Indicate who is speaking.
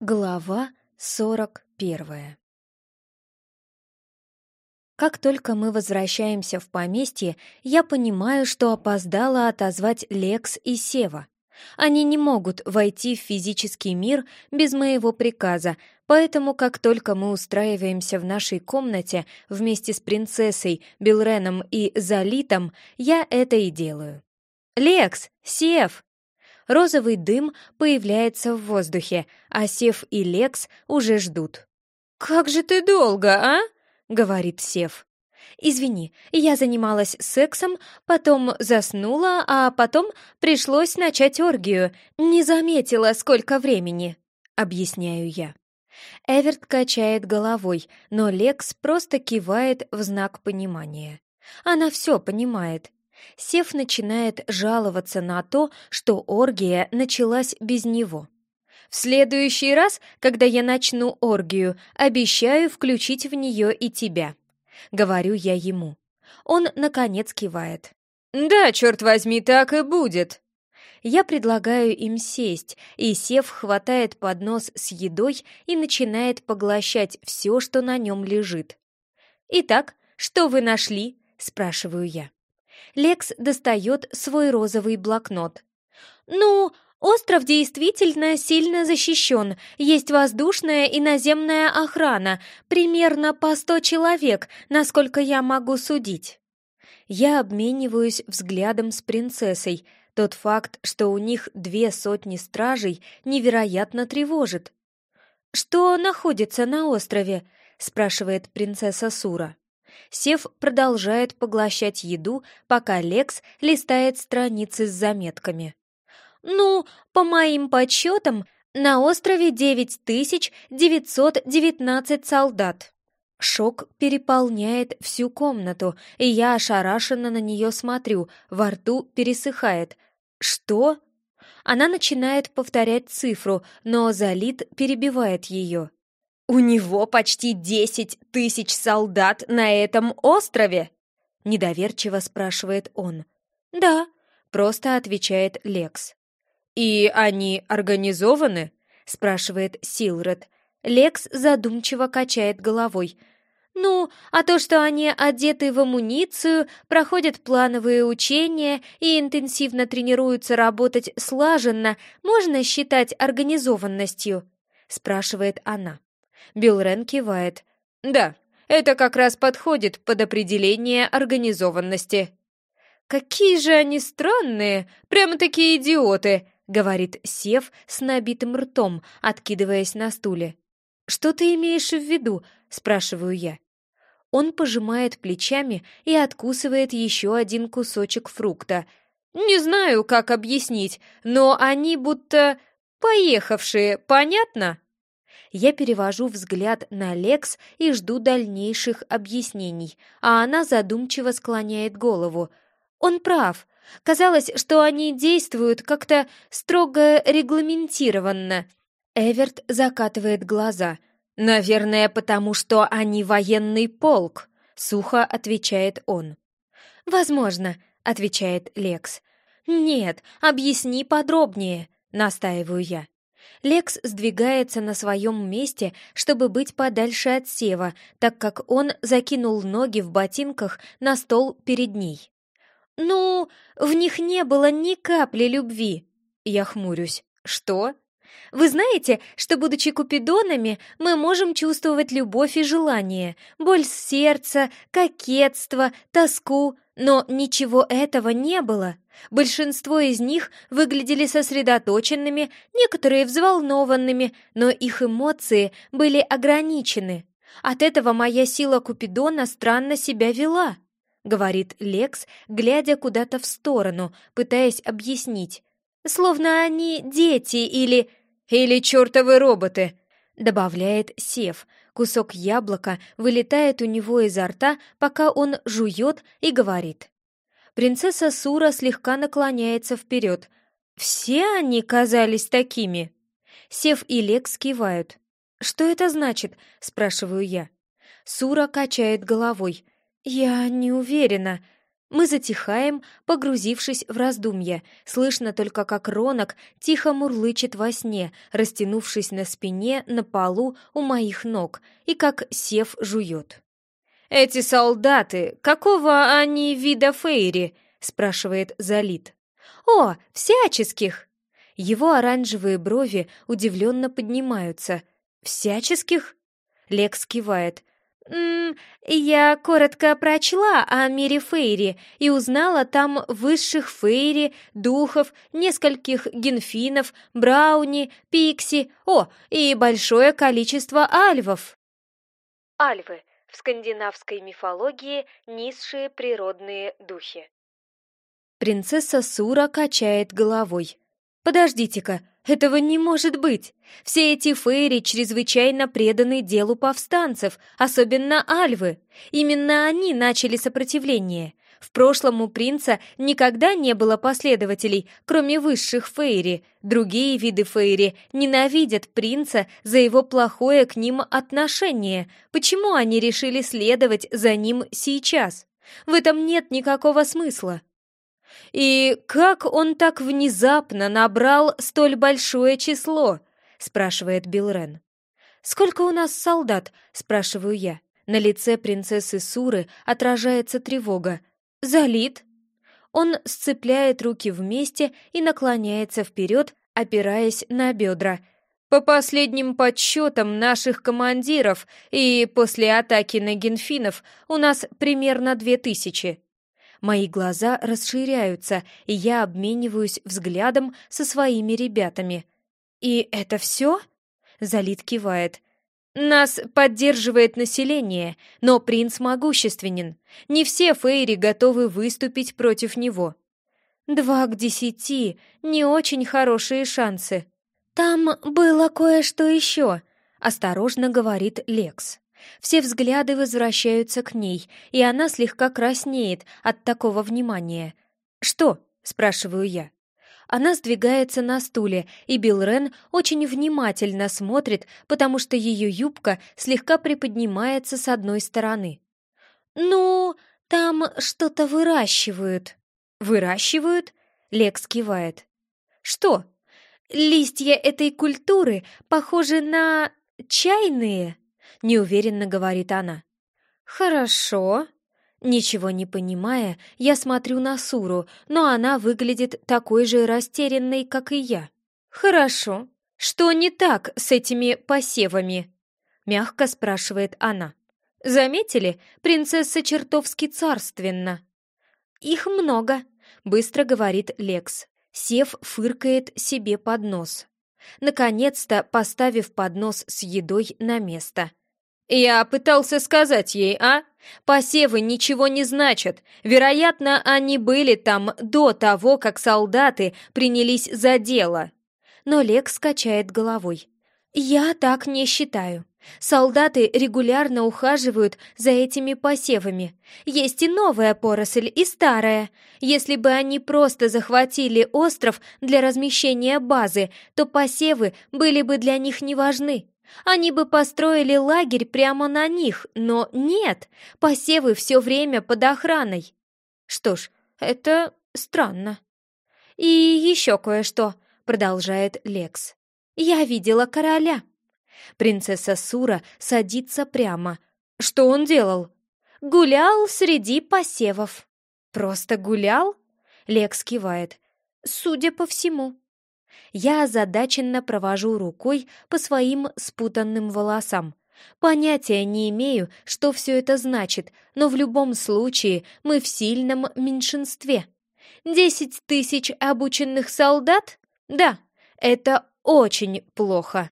Speaker 1: Глава сорок первая Как только мы возвращаемся в поместье, я понимаю, что опоздала отозвать Лекс и Сева. Они не могут войти в физический мир без моего приказа, поэтому как только мы устраиваемся в нашей комнате вместе с принцессой, Билреном и Залитом, я это и делаю. «Лекс! Сев!» Розовый дым появляется в воздухе, а Сев и Лекс уже ждут. «Как же ты долго, а?» — говорит Сев. «Извини, я занималась сексом, потом заснула, а потом пришлось начать оргию. Не заметила, сколько времени», — объясняю я. Эверт качает головой, но Лекс просто кивает в знак понимания. Она все понимает. Сев начинает жаловаться на то, что оргия началась без него. «В следующий раз, когда я начну оргию, обещаю включить в нее и тебя», — говорю я ему. Он, наконец, кивает. «Да, черт возьми, так и будет», я предлагаю им сесть, и Сев хватает поднос с едой и начинает поглощать все, что на нем лежит. «Итак, что вы нашли?» — спрашиваю я. Лекс достает свой розовый блокнот. «Ну, остров действительно сильно защищен. Есть воздушная и наземная охрана, примерно по сто человек, насколько я могу судить». Я обмениваюсь взглядом с принцессой. Тот факт, что у них две сотни стражей, невероятно тревожит. «Что находится на острове?» — спрашивает принцесса Сура. Сев продолжает поглощать еду, пока Лекс листает страницы с заметками. «Ну, по моим подсчетам, на острове 9919 солдат». Шок переполняет всю комнату, и я ошарашенно на нее смотрю, во рту пересыхает. «Что?» Она начинает повторять цифру, но Залит перебивает ее. «У него почти десять тысяч солдат на этом острове?» — недоверчиво спрашивает он. «Да», — просто отвечает Лекс. «И они организованы?» — спрашивает Силред. Лекс задумчиво качает головой. «Ну, а то, что они одеты в амуницию, проходят плановые учения и интенсивно тренируются работать слаженно, можно считать организованностью?» — спрашивает она. Билрен кивает. «Да, это как раз подходит под определение организованности». «Какие же они странные! Прямо такие идиоты!» — говорит Сев с набитым ртом, откидываясь на стуле. «Что ты имеешь в виду?» — спрашиваю я. Он пожимает плечами и откусывает еще один кусочек фрукта. «Не знаю, как объяснить, но они будто поехавшие, понятно?» Я перевожу взгляд на Лекс и жду дальнейших объяснений, а она задумчиво склоняет голову. Он прав. Казалось, что они действуют как-то строго регламентированно. Эверт закатывает глаза. «Наверное, потому что они военный полк», — сухо отвечает он. «Возможно», — отвечает Лекс. «Нет, объясни подробнее», — настаиваю я. Лекс сдвигается на своем месте, чтобы быть подальше от Сева, так как он закинул ноги в ботинках на стол перед ней. «Ну, в них не было ни капли любви!» Я хмурюсь. «Что?» Вы знаете, что, будучи купидонами, мы можем чувствовать любовь и желание, боль сердца, кокетство, тоску, но ничего этого не было. Большинство из них выглядели сосредоточенными, некоторые взволнованными, но их эмоции были ограничены. От этого моя сила Купидона странно себя вела, говорит Лекс, глядя куда-то в сторону, пытаясь объяснить. Словно они дети или... Или чертовы роботы, добавляет Сев. Кусок яблока вылетает у него изо рта, пока он жует и говорит. Принцесса Сура слегка наклоняется вперед. «Все они казались такими?» Сев и Лекс кивают. «Что это значит?» — спрашиваю я. Сура качает головой. «Я не уверена». Мы затихаем, погрузившись в раздумья. Слышно только, как Ронок тихо мурлычет во сне, растянувшись на спине на полу у моих ног, и как сев жует. «Эти солдаты, какого они вида фейри?» — спрашивает Залит. «О, всяческих!» Его оранжевые брови удивленно поднимаются. «Всяческих?» Лекс кивает. «М я коротко прочла о мире Фейри и узнала там высших Фейри, духов, нескольких генфинов, брауни, пикси, о, и большое количество альвов». Альвы скандинавской мифологии низшие природные духи. Принцесса Сура качает головой. «Подождите-ка, этого не может быть! Все эти фейри чрезвычайно преданы делу повстанцев, особенно альвы. Именно они начали сопротивление. В прошлом у принца никогда не было последователей, кроме высших фейри. Другие виды фейри ненавидят принца за его плохое к ним отношение. Почему они решили следовать за ним сейчас? В этом нет никакого смысла. «И как он так внезапно набрал столь большое число?» — спрашивает Билрен. «Сколько у нас солдат?» — спрашиваю я. На лице принцессы Суры отражается тревога. «Залит?» Он сцепляет руки вместе и наклоняется вперед, опираясь на бедра. «По последним подсчетам наших командиров и после атаки на генфинов у нас примерно две тысячи». Мои глаза расширяются, и я обмениваюсь взглядом со своими ребятами. «И это все?» Залит кивает. «Нас поддерживает население, но принц могущественен. Не все фейри готовы выступить против него». «Два к десяти — не очень хорошие шансы». «Там было кое-что еще», — осторожно говорит Лекс. Все взгляды возвращаются к ней, и она слегка краснеет от такого внимания. «Что?» — спрашиваю я. Она сдвигается на стуле, и Билл Рен очень внимательно смотрит, потому что ее юбка слегка приподнимается с одной стороны. «Ну, там что-то выращивают». «Выращивают?» — Лекс кивает. «Что?» «Листья этой культуры похожи на... чайные?» — неуверенно говорит она. «Хорошо». Ничего не понимая, я смотрю на Суру, но она выглядит такой же растерянной, как и я. «Хорошо. Что не так с этими посевами?» — мягко спрашивает она. «Заметили? Принцесса чертовски царственна». «Их много», — быстро говорит Лекс. Сев фыркает себе под нос. Наконец-то поставив поднос с едой на место. «Я пытался сказать ей, а? Посевы ничего не значат. Вероятно, они были там до того, как солдаты принялись за дело». Но Лекс качает головой. «Я так не считаю. Солдаты регулярно ухаживают за этими посевами. Есть и новая поросль, и старая. Если бы они просто захватили остров для размещения базы, то посевы были бы для них не важны. Они бы построили лагерь прямо на них, но нет, посевы все время под охраной. Что ж, это странно. И еще кое-что, продолжает Лекс. Я видела короля. Принцесса Сура садится прямо. Что он делал? Гулял среди посевов. Просто гулял? Лекс кивает. Судя по всему. Я озадаченно провожу рукой по своим спутанным волосам. Понятия не имею, что все это значит, но в любом случае мы в сильном меньшинстве. Десять тысяч обученных солдат? Да, это очень плохо.